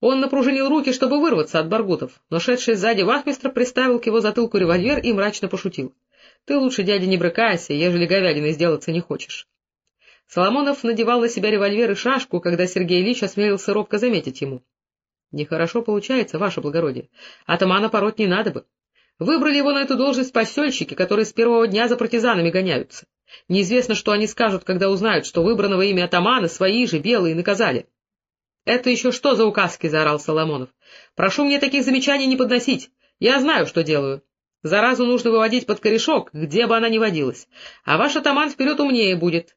Он напружинил руки, чтобы вырваться от баргутов, но шедший сзади вахмистр приставил к его затылку револьвер и мрачно пошутил. — Ты лучше, дядя, не брыкайся, ежели говядиной сделаться не хочешь. Соломонов надевал на себя револьвер и шашку, когда Сергей Ильич осмелился робко заметить ему. — Нехорошо получается, ваше благородие. Атамана пороть не надо бы. Выбрали его на эту должность посельщики, которые с первого дня за партизанами гоняются. Неизвестно, что они скажут, когда узнают, что выбранного ими атамана свои же белые наказали. — Это еще что за указки? — заорал Соломонов. — Прошу мне таких замечаний не подносить. Я знаю, что делаю. Заразу нужно выводить под корешок, где бы она ни водилась. А ваш атаман вперед умнее будет.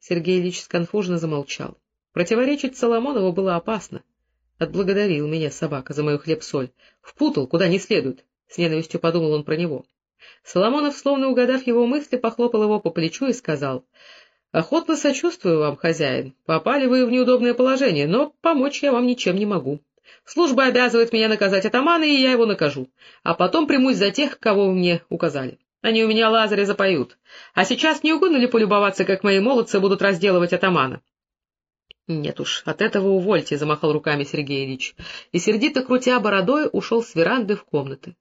Сергей Ильич сконфуженно замолчал. Противоречить Соломонову было опасно. Отблагодарил меня собака за мою хлеб-соль. Впутал, куда не следует. С ненавистью подумал он про него. Соломонов, словно угадав его мысли, похлопал его по плечу и сказал —— Охотно сочувствую вам, хозяин. Попали вы в неудобное положение, но помочь я вам ничем не могу. Служба обязывает меня наказать атамана, и я его накажу. А потом примусь за тех, кого вы мне указали. Они у меня Лазаря запоют. А сейчас не угодно ли полюбоваться, как мои молодцы будут разделывать атамана? — Нет уж, от этого увольте, — замахал руками Сергей и, сердито крутя бородой, ушел с веранды в комнаты.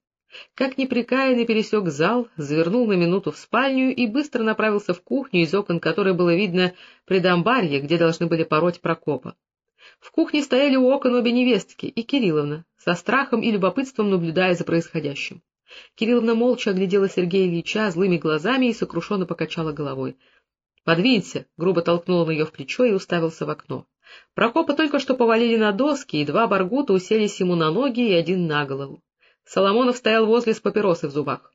Как непрекаянный пересек зал, завернул на минуту в спальню и быстро направился в кухню, из окон которой было видно предамбарье, где должны были пороть Прокопа. В кухне стояли у окон обе невестки и Кирилловна, со страхом и любопытством наблюдая за происходящим. Кирилловна молча оглядела Сергея Ильича злыми глазами и сокрушенно покачала головой. — Подвинься! — грубо толкнул он ее в плечо и уставился в окно. Прокопа только что повалили на доски, и два баргута уселись ему на ноги и один на голову. Соломонов стоял возле с папиросой в зубах.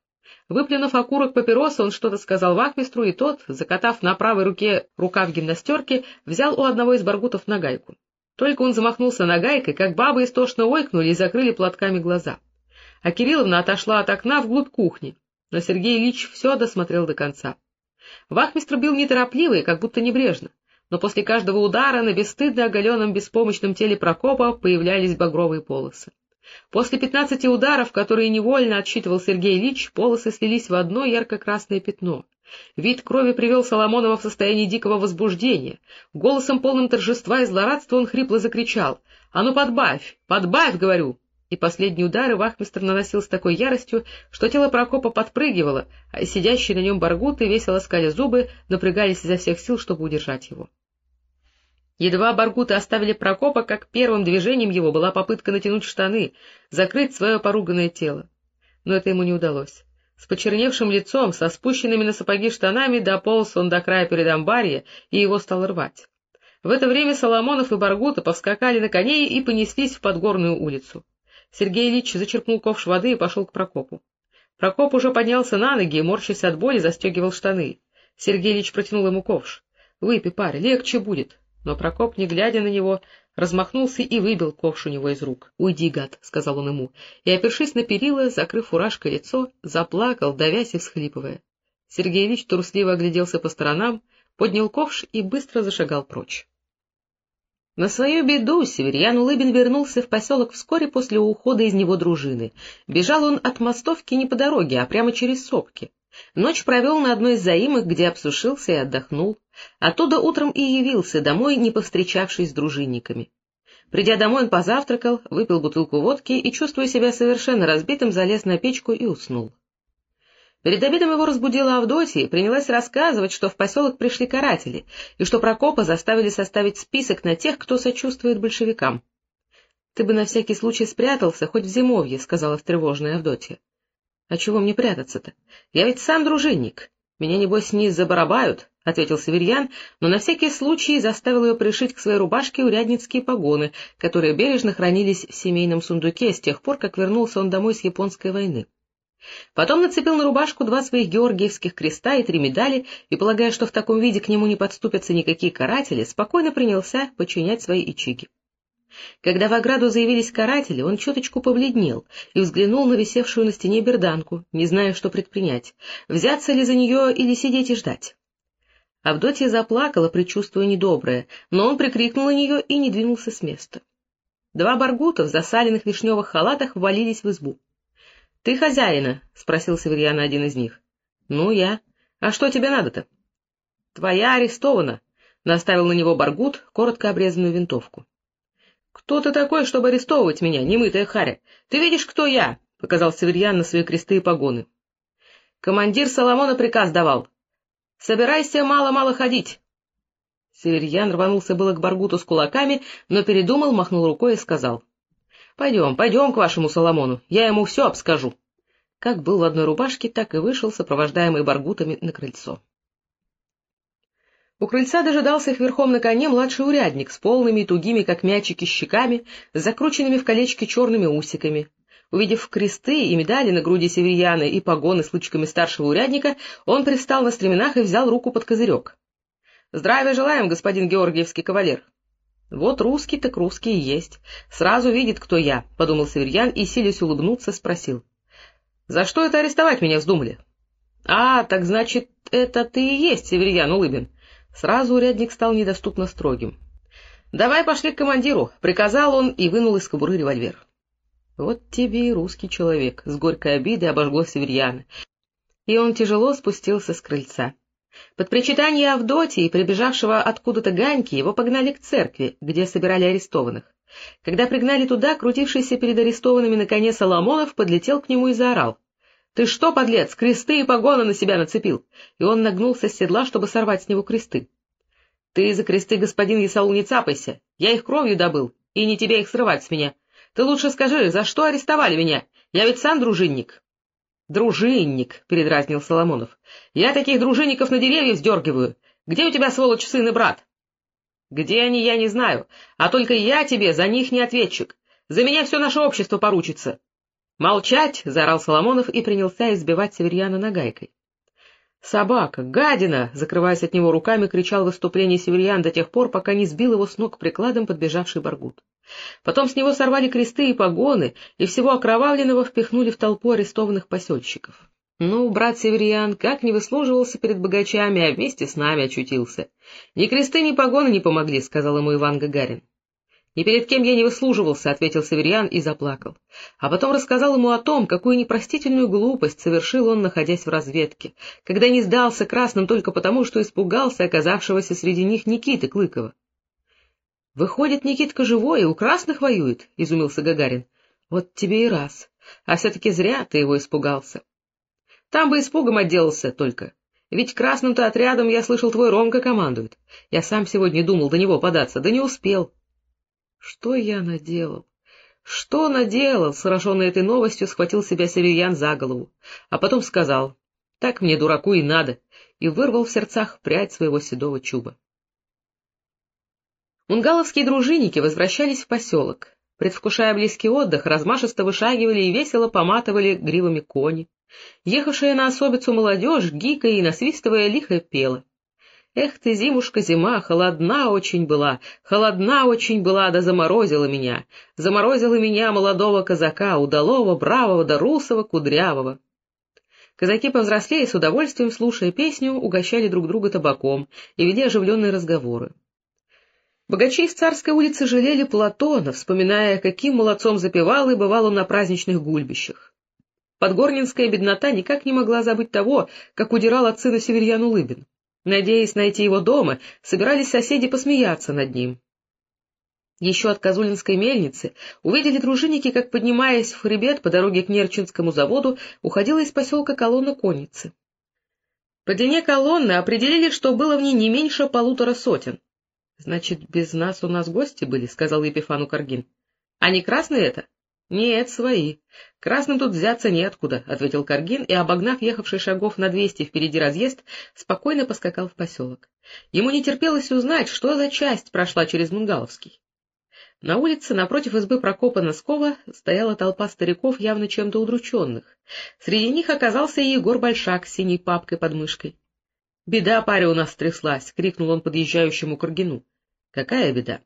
Выплюнув окурок папиросы, он что-то сказал вахмистру, и тот, закатав на правой руке рукав гимнастерки, взял у одного из баргутов нагайку. Только он замахнулся нагайкой, как бабы истошно ойкнули и закрыли платками глаза. А Кирилловна отошла от окна вглубь кухни, но Сергей Ильич все досмотрел до конца. Вахмистр бил неторопливо и как будто небрежно, но после каждого удара на бесстыдно оголенном беспомощном теле Прокопа появлялись багровые полосы. После пятнадцати ударов, которые невольно отсчитывал Сергей Ильич, полосы слились в одно ярко-красное пятно. Вид крови привел Соломонова в состояние дикого возбуждения. Голосом полным торжества и злорадства он хрипло закричал. — А ну подбавь! Подбавь, говорю! И последние удары вахмистр наносил с такой яростью, что тело Прокопа подпрыгивало, а сидящие на нем баргуты, весело скали зубы, напрягались изо всех сил, чтобы удержать его. Едва баргуты оставили Прокопа, как первым движением его была попытка натянуть штаны, закрыть свое поруганное тело. Но это ему не удалось. С почерневшим лицом, со спущенными на сапоги штанами, дополз он до края перед амбарья, и его стал рвать. В это время Соломонов и Баргута повскакали на коней и понеслись в Подгорную улицу. Сергей Ильич зачерпнул ковш воды и пошел к Прокопу. Прокоп уже поднялся на ноги и, морщась от боли, застегивал штаны. Сергей Ильич протянул ему ковш. — Выпей, парень, легче будет. Но Прокоп, не глядя на него, размахнулся и выбил ковш у него из рук. — Уйди, гад, — сказал он ему, и, опершись на перила, закрыв фуражкой лицо, заплакал, давясь и всхлипывая. Сергей Ильич трусливо огляделся по сторонам, поднял ковш и быстро зашагал прочь. На свою беду Северьян Улыбин вернулся в поселок вскоре после ухода из него дружины. Бежал он от мостовки не по дороге, а прямо через сопки. Ночь провел на одной из заимок, где обсушился и отдохнул. Оттуда утром и явился домой, не повстречавшись с дружинниками. Придя домой, он позавтракал, выпил бутылку водки и, чувствуя себя совершенно разбитым, залез на печку и уснул. Перед обедом его разбудила Авдотья и принялась рассказывать, что в поселок пришли каратели, и что Прокопа заставили составить список на тех, кто сочувствует большевикам. — Ты бы на всякий случай спрятался, хоть в зимовье, — сказала встревоженная Авдотья. — А чего мне прятаться-то? Я ведь сам дружинник. Меня, небось, не забарабают, — ответил Северьян, но на всякий случай заставил ее пришить к своей рубашке урядницкие погоны, которые бережно хранились в семейном сундуке с тех пор, как вернулся он домой с японской войны. Потом нацепил на рубашку два своих георгиевских креста и три медали, и, полагая, что в таком виде к нему не подступятся никакие каратели, спокойно принялся подчинять свои ичиги. Когда в ограду заявились каратели, он чуточку побледнел и взглянул на висевшую на стене берданку, не зная, что предпринять, взяться ли за нее или сидеть и ждать. Авдотья заплакала, предчувствуя недоброе, но он прикрикнул на нее и не двинулся с места. Два баргута в засаленных вишневых халатах ввалились в избу. — Ты хозяина? — спросил Северьяна один из них. — Ну, я. А что тебе надо-то? — Твоя арестована, — наставил на него баргут коротко обрезанную винтовку. — Кто ты такой, чтобы арестовывать меня, немытая харя? Ты видишь, кто я? — показал Северьян на свои кресты и погоны. — Командир Соломона приказ давал. — Собирайся мало-мало ходить. Северьян рванулся было к Баргуту с кулаками, но передумал, махнул рукой и сказал. — Пойдем, пойдем к вашему Соломону, я ему все обскажу. Как был в одной рубашке, так и вышел, сопровождаемый Баргутами, на крыльцо. У крыльца дожидался их верхом на коне младший урядник с полными и тугими, как мячики, щеками, с закрученными в колечки черными усиками. Увидев кресты и медали на груди северьяны и погоны с лучками старшего урядника, он пристал на стременах и взял руку под козырек. — Здравия желаем, господин Георгиевский кавалер. — Вот русский так русский и есть. Сразу видит, кто я, — подумал Северьян и, силясь улыбнуться, спросил. — За что это арестовать меня вздумали? — А, так значит, это ты и есть Северьян Улыбин. Сразу урядник стал недоступно строгим. — Давай пошли к командиру, — приказал он и вынул из кобуры револьвер. Вот тебе и русский человек, — с горькой обидой обожгло Северьяна. И он тяжело спустился с крыльца. Под причитание Авдотьи, прибежавшего откуда-то Ганьки, его погнали к церкви, где собирали арестованных. Когда пригнали туда, крутившийся перед арестованными на коне Соломонов подлетел к нему и заорал. — Ты что, подлец, кресты и погоны на себя нацепил? И он нагнулся с седла, чтобы сорвать с него кресты. — Ты за кресты, господин Исаул, не цапайся. Я их кровью добыл, и не тебе их срывать с меня. Ты лучше скажи, за что арестовали меня? Я ведь сам дружинник. — Дружинник, — передразнил Соломонов. — Я таких дружинников на деревья сдергиваю. Где у тебя, сволочь, сын и брат? — Где они, я не знаю, а только я тебе за них не ответчик. За меня все наше общество поручится. «Молчать!» — заорал Соломонов и принялся избивать Северьяна нагайкой. «Собака! Гадина!» — закрываясь от него руками, кричал в выступлении Северьян до тех пор, пока не сбил его с ног прикладом подбежавший Баргут. Потом с него сорвали кресты и погоны, и всего окровавленного впихнули в толпу арестованных посельщиков. Ну, брат Северьян, как не выслуживался перед богачами, а вместе с нами очутился. Ни кресты, ни погоны не помогли, — сказал ему Иван Гагарин. — Ни перед кем я не выслуживался, — ответил Северьян и заплакал. А потом рассказал ему о том, какую непростительную глупость совершил он, находясь в разведке, когда не сдался красным только потому, что испугался оказавшегося среди них Никиты Клыкова. — Выходит, Никитка живой и у красных воюет, — изумился Гагарин. — Вот тебе и раз. А все-таки зря ты его испугался. Там бы испугом отделался только. Ведь красным-то отрядом, я слышал, твой Ромка командует. Я сам сегодня думал до него податься, да не успел. Что я наделал? Что наделал? Сраженный этой новостью схватил себя Северьян за голову, а потом сказал, так мне, дураку, и надо, и вырвал в сердцах прядь своего седого чуба. Унгаловские дружинники возвращались в поселок. Предвкушая близкий отдых, размашисто вышагивали и весело поматывали гривами кони. Ехавшая на особицу молодежь, гикая и насвистывая, лихо пела. Эх ты, зимушка, зима, холодна очень была, холодна очень была, да заморозила меня, заморозила меня молодого казака, удалого, бравого, да русого, кудрявого. Казаки повзрослее, с удовольствием слушая песню, угощали друг друга табаком и вели оживленные разговоры. Богачи из Царской улицы жалели Платона, вспоминая, каким молодцом запевал и бывал он на праздничных гульбищах. Подгорнинская беднота никак не могла забыть того, как удирал от сына Северьян Улыбин. Надеясь найти его дома, собирались соседи посмеяться над ним. Еще от Козулинской мельницы увидели дружинники, как, поднимаясь в хребет по дороге к Нерчинскому заводу, уходила из поселка колонна конницы. По длине колонны определили, что было в ней не меньше полутора сотен. — Значит, без нас у нас гости были, — сказал Епифану Каргин. — А не красные это? — Нет, свои. Красным тут взяться неоткуда, — ответил Каргин и, обогнав ехавший шагов на двести впереди разъезд, спокойно поскакал в поселок. Ему не терпелось узнать, что за часть прошла через Мунгаловский. На улице, напротив избы Прокопа Носкова, стояла толпа стариков, явно чем-то удрученных. Среди них оказался и Егор Большак с синей папкой под мышкой. — Беда, паря, у нас стряслась! — крикнул он подъезжающему Каргину. — Какая беда?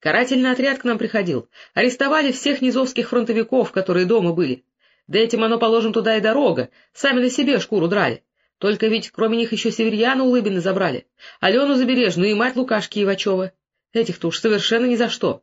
Карательный отряд к нам приходил. Арестовали всех низовских фронтовиков, которые дома были. Да этим оно, положим, туда и дорога. Сами на себе шкуру драли. Только ведь кроме них еще Северьяна Улыбина забрали. Алену Забережную и мать Лукашки Ивачева. Этих-то уж совершенно ни за что.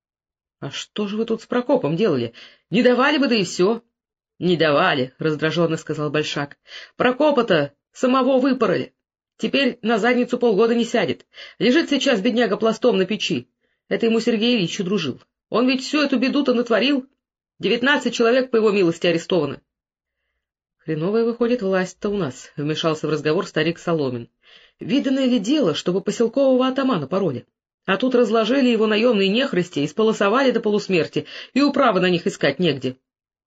— А что же вы тут с Прокопом делали? Не давали бы, да и все. — Не давали, — раздраженно сказал Большак. — Прокопа-то самого выпороли. Теперь на задницу полгода не сядет. Лежит сейчас бедняга пластом на печи. Это ему Сергей Ильич дружил. Он ведь всю эту беду-то натворил. Девятнадцать человек, по его милости, арестованы. — Хреновая выходит власть-то у нас, — вмешался в разговор старик Соломин. — Виданное ли дело, чтобы поселкового атамана пароли? А тут разложили его наемные нехрысти, исполосовали до полусмерти, и управы на них искать негде.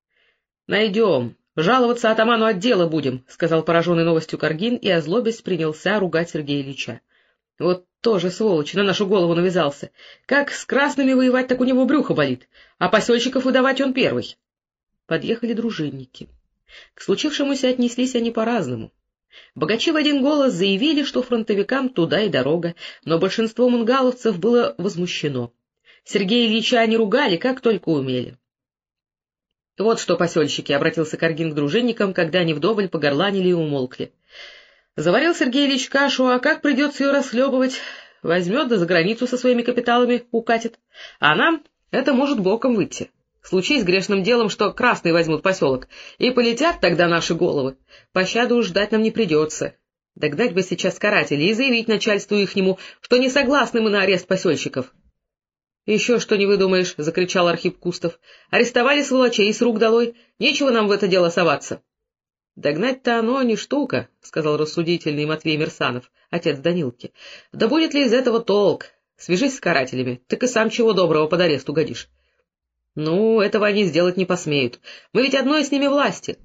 — Найдем. Жаловаться атаману отдела будем, — сказал пораженный новостью Каргин, и озлобясь принялся ругать Сергея Ильича. — Вот тоже, сволочь, на нашу голову навязался. Как с красными воевать, так у него брюхо болит, а посельщиков выдавать он первый. Подъехали дружинники. К случившемуся отнеслись они по-разному. Богачи в один голос заявили, что фронтовикам туда и дорога, но большинство мунгаловцев было возмущено. Сергея Ильича они ругали, как только умели. — Вот что, посельщики, — обратился Каргин к дружинникам, когда они вдоволь погорланили и умолкли. — Заварил Сергей Ильич кашу, а как придется ее расхлебывать? Возьмет да за границу со своими капиталами укатит. А нам это может боком выйти. Случись грешным делом, что красные возьмут поселок, и полетят тогда наши головы. Пощаду ждать нам не придется. Догнать бы сейчас карателей и заявить начальству ихнему, что не согласны мы на арест посельщиков. — Еще что не выдумаешь, — закричал Архип Кустов. — Арестовали сволочей с рук долой, нечего нам в это дело соваться. — Догнать-то оно не штука, — сказал рассудительный Матвей Мерсанов, отец Данилки. — Да будет ли из этого толк? Свяжись с карателями, так и сам чего доброго под арест угодишь. Ну, этого они сделать не посмеют. Мы ведь одной с ними власти.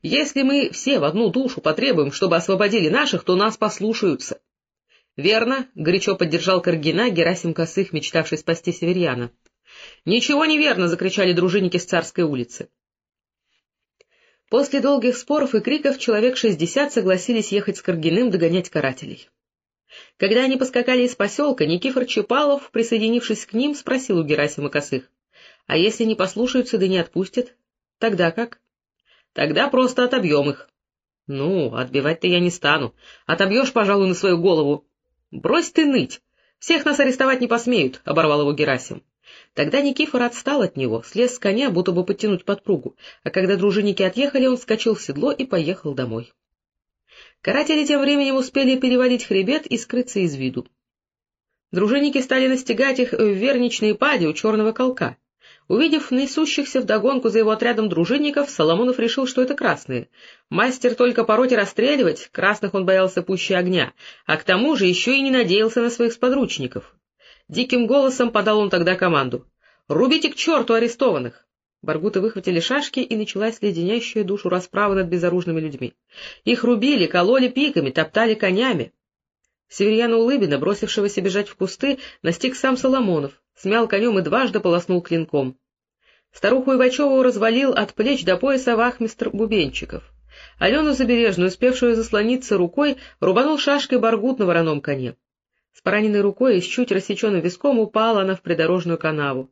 Если мы все в одну душу потребуем, чтобы освободили наших, то нас послушаются. — Верно, — горячо поддержал Каргина Герасим Косых, мечтавший спасти северьяна. — Ничего не верно, — закричали дружинники с царской улицы. После долгих споров и криков человек шестьдесят согласились ехать с Каргиным догонять карателей. Когда они поскакали из поселка, Никифор Чапалов, присоединившись к ним, спросил у Герасима Косых. А если не послушаются да не отпустят? Тогда как? Тогда просто отобьем их. Ну, отбивать-то я не стану. Отобьешь, пожалуй, на свою голову. Брось ты ныть. Всех нас арестовать не посмеют, — оборвал его Герасим. Тогда Никифор отстал от него, слез с коня, будто бы подтянуть подпругу, а когда дружинники отъехали, он вскочил в седло и поехал домой. Каратели тем временем успели перевалить хребет и скрыться из виду. Дружинники стали настигать их в верничной паде у черного колка. Увидев несущихся вдогонку за его отрядом дружинников, Соломонов решил, что это красные. Мастер только пороть и расстреливать, красных он боялся пуще огня, а к тому же еще и не надеялся на своих сподручников. Диким голосом подал он тогда команду. — Рубите к черту арестованных! Баргуты выхватили шашки, и началась леденящая душу расправа над безоружными людьми. Их рубили, кололи пиками, топтали конями. Северьяна Улыбина, бросившегося бежать в кусты, настиг сам Соломонов, смял конем и дважды полоснул клинком. Старуху Ивачеву развалил от плеч до пояса вахмистр Бубенчиков. Алену Забережную, успевшую заслониться рукой, рубанул шашкой баргут на вороном коне. С пораненной рукой и с чуть рассеченным виском упала она в придорожную канаву.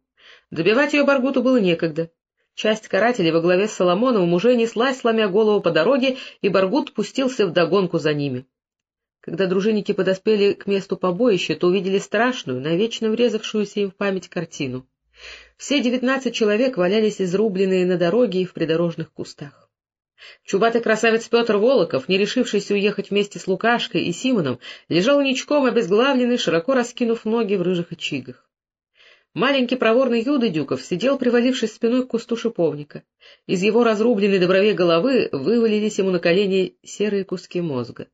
Добивать ее баргуту было некогда. Часть карателей во главе с Соломоновым уже неслась, сломя голову по дороге, и баргут пустился вдогонку за ними. Когда дружинники подоспели к месту побоища, то увидели страшную, навечно врезавшуюся им в память картину. Все девятнадцать человек валялись изрубленные на дороге и в придорожных кустах. Чубатый красавец Петр Волоков, не решившийся уехать вместе с Лукашкой и Симоном, лежал ничком обезглавленный, широко раскинув ноги в рыжих очигах. Маленький проворный Юда Дюков сидел, привалившись спиной к кусту шиповника. Из его разрубленной до головы вывалились ему на колени серые куски мозга.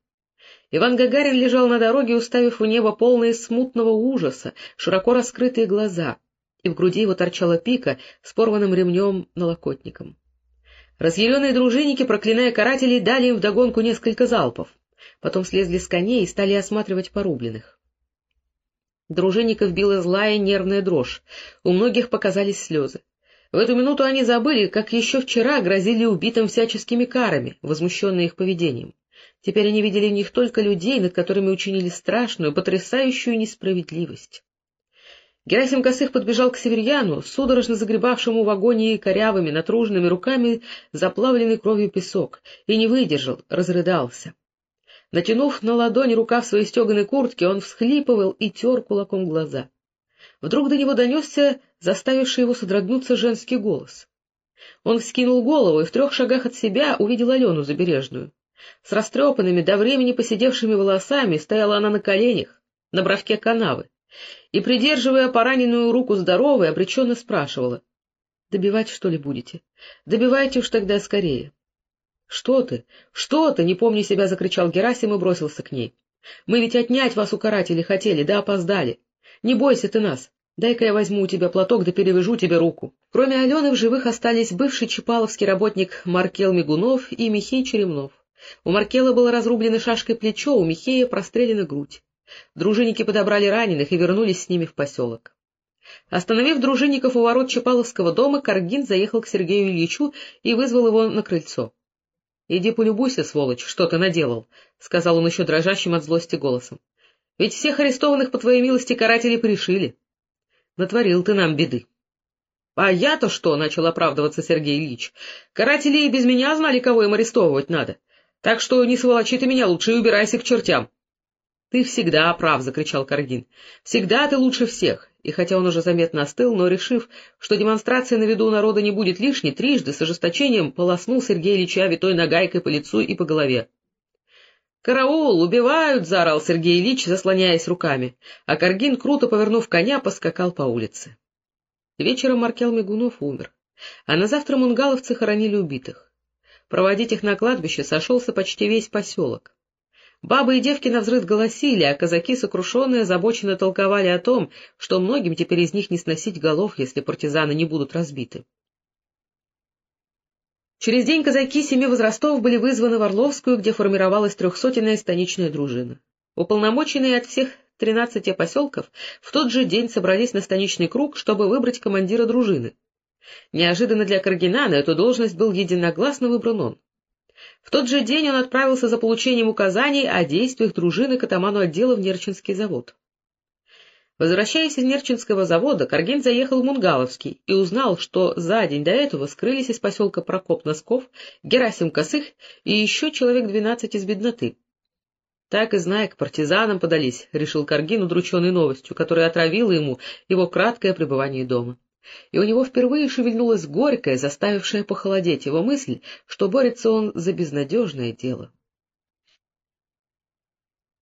Иван Гагарин лежал на дороге, уставив в небо полные смутного ужаса, широко раскрытые глаза, и в груди его торчала пика с порванным ремнем налокотником. Разъяренные дружинники, проклиная карателей, дали им вдогонку несколько залпов. Потом слезли с коней и стали осматривать порубленных. Дружинников била злая нервная дрожь, у многих показались слезы. В эту минуту они забыли, как еще вчера грозили убитым всяческими карами, возмущенные их поведением. Теперь они видели в них только людей, над которыми учинили страшную, потрясающую несправедливость. Герасим Косых подбежал к северьяну, судорожно загребавшему в агонии корявыми, натруженными руками заплавленный кровью песок, и не выдержал, разрыдался. Натянув на ладони рукав своей стеганой куртки, он всхлипывал и тер кулаком глаза. Вдруг до него донесся заставивший его содрогнуться женский голос. Он вскинул голову и в трех шагах от себя увидел Алену Забережную. С растрепанными, до времени посидевшими волосами стояла она на коленях, на бровке канавы. И, придерживая пораненную руку здоровой, обреченно спрашивала. — Добивать, что ли, будете? Добивайте уж тогда скорее. — Что ты? Что ты? — не помня себя, закричал Герасим и бросился к ней. — Мы ведь отнять вас у карателей хотели, да опоздали. Не бойся ты нас. Дай-ка я возьму у тебя платок да перевяжу тебе руку. Кроме Алены в живых остались бывший чапаловский работник Маркел Мигунов и Михей Черемнов. У Маркела было разрублено шашкой плечо, у Михея прострелена грудь. Дружинники подобрали раненых и вернулись с ними в поселок. Остановив дружинников у ворот Чапаловского дома, Каргин заехал к Сергею Ильичу и вызвал его на крыльцо. — Иди полюбуйся, сволочь, что ты наделал, — сказал он еще дрожащим от злости голосом. — Ведь всех арестованных по твоей милости каратели пришили. Натворил ты нам беды. — А я-то что? — начал оправдываться Сергей Ильич. — Каратели и без меня знали, кого им арестовывать надо. Так что не сволочи ты меня лучше и убирайся к чертям. — Ты всегда прав, — закричал Каргин. — Всегда ты лучше всех. И хотя он уже заметно остыл, но, решив, что демонстрация на виду у народа не будет лишней, трижды с ожесточением полоснул Сергея Ильича витой нагайкой по лицу и по голове. «Караул! Убивают!» — заорал Сергей Ильич, заслоняясь руками, а Каргин, круто повернув коня, поскакал по улице. Вечером Маркел Мигунов умер, а на завтра мунгаловцы хоронили убитых. Проводить их на кладбище сошелся почти весь поселок. Бабы и девки навзрыд голосили, а казаки, сокрушенные, озабоченно толковали о том, что многим теперь из них не сносить голов, если партизаны не будут разбиты. Через день казаки семи возрастов были вызваны в Орловскую, где формировалась трехсотенная станичная дружина. Уполномоченные от всех тринадцати поселков в тот же день собрались на станичный круг, чтобы выбрать командира дружины. Неожиданно для Каргина на эту должность был единогласно выбран он. В тот же день он отправился за получением указаний о действиях дружины к атаману отдела в Нерчинский завод. Возвращаясь из Нерчинского завода, Каргин заехал в Мунгаловский и узнал, что за день до этого скрылись из поселка Прокоп Носков, Герасим Косых и еще человек двенадцать из бедноты. Так и зная, к партизанам подались, — решил Каргин, удрученный новостью, которая отравила ему его краткое пребывание дома и у него впервые шевельнулась горькая, заставившая похолодеть его мысль, что борется он за безнадежное дело.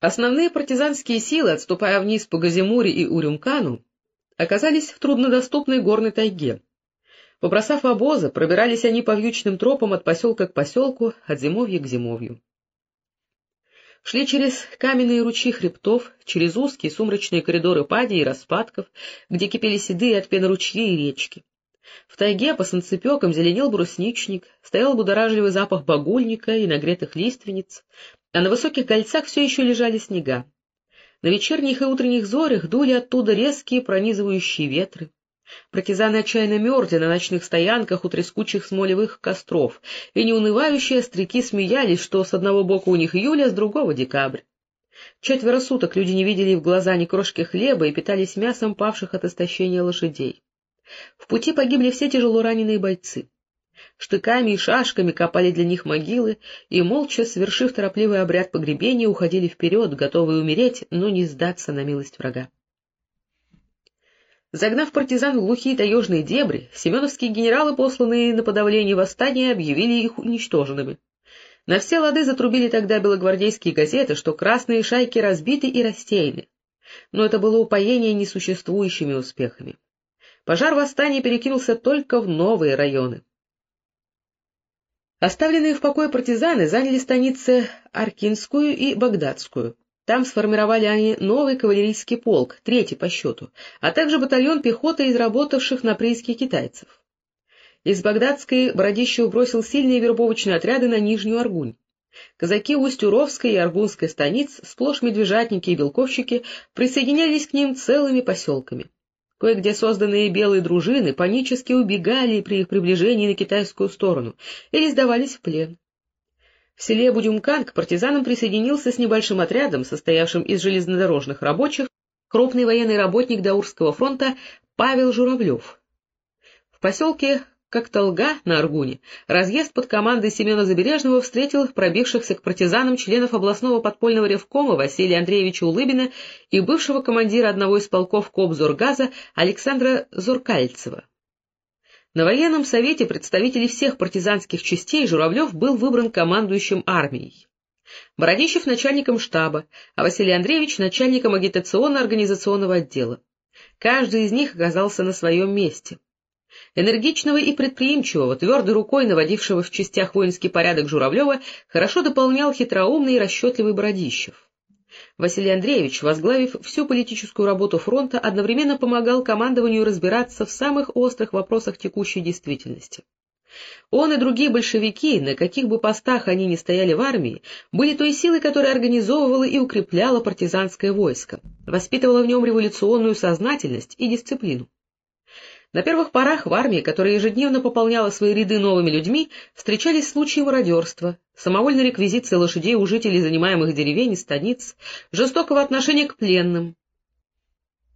Основные партизанские силы, отступая вниз по Газимуре и Урюмкану, оказались в труднодоступной горной тайге. Побросав обозы, пробирались они по вьючным тропам от поселка к поселку, от зимовья к зимовью. Шли через каменные ручьи хребтов, через узкие сумрачные коридоры падей и распадков, где кипели седые от пены ручьи и речки. В тайге по санцепекам зеленел брусничник, стоял будоражливый запах багульника и нагретых лиственниц, а на высоких кольцах все еще лежали снега. На вечерних и утренних зорях дули оттуда резкие пронизывающие ветры. Партизаны отчаянно мерзли на ночных стоянках у трескучих смолевых костров, и неунывающие остряки смеялись, что с одного бока у них июля, а с другого — декабрь. Четверо суток люди не видели в глаза ни крошки хлеба и питались мясом павших от истощения лошадей. В пути погибли все тяжело раненые бойцы. Штыками и шашками копали для них могилы и, молча, совершив торопливый обряд погребения, уходили вперед, готовые умереть, но не сдаться на милость врага. Загнав партизан в глухие таежные дебри, семеновские генералы, посланные на подавление восстания, объявили их уничтоженными. На все лады затрубили тогда белогвардейские газеты, что красные шайки разбиты и рассеяны. Но это было упоение несуществующими успехами. Пожар восстания перекинулся только в новые районы. Оставленные в покое партизаны заняли станицы Аркинскую и Багдадскую. Там сформировали они новый кавалерийский полк, третий по счету, а также батальон пехоты из работавших на прииске китайцев. Из Багдадской Бородищев бросил сильные вербовочные отряды на Нижнюю Аргунь. Казаки Усть-Уровской и Аргунской станиц, сплошь медвежатники и белковщики, присоединялись к ним целыми поселками. Кое-где созданные белые дружины панически убегали при их приближении на китайскую сторону или сдавались в плен. В селе Будюмкан к партизанам присоединился с небольшим отрядом, состоявшим из железнодорожных рабочих, крупный военный работник Даурского фронта Павел Журавлев. В поселке Коктолга на Аргуне разъезд под командой Семена Забережного встретил пробившихся к партизанам членов областного подпольного ревкома Василия Андреевича Улыбина и бывшего командира одного из полков Кобзоргаза Александра Зуркальцева. На военном совете представителей всех партизанских частей Журавлев был выбран командующим армией. Бородищев — начальником штаба, а Василий Андреевич — начальником агитационно-организационного отдела. Каждый из них оказался на своем месте. Энергичного и предприимчивого, твердой рукой наводившего в частях воинский порядок Журавлева, хорошо дополнял хитроумный и расчетливый Бородищев. Василий Андреевич, возглавив всю политическую работу фронта, одновременно помогал командованию разбираться в самых острых вопросах текущей действительности. Он и другие большевики, на каких бы постах они ни стояли в армии, были той силой, которая организовывала и укрепляла партизанское войско, воспитывала в нем революционную сознательность и дисциплину. На первых порах в армии, которая ежедневно пополняла свои ряды новыми людьми, встречались случаи мародерства, самовольной реквизиции лошадей у жителей занимаемых деревень и станиц, жестокого отношения к пленным,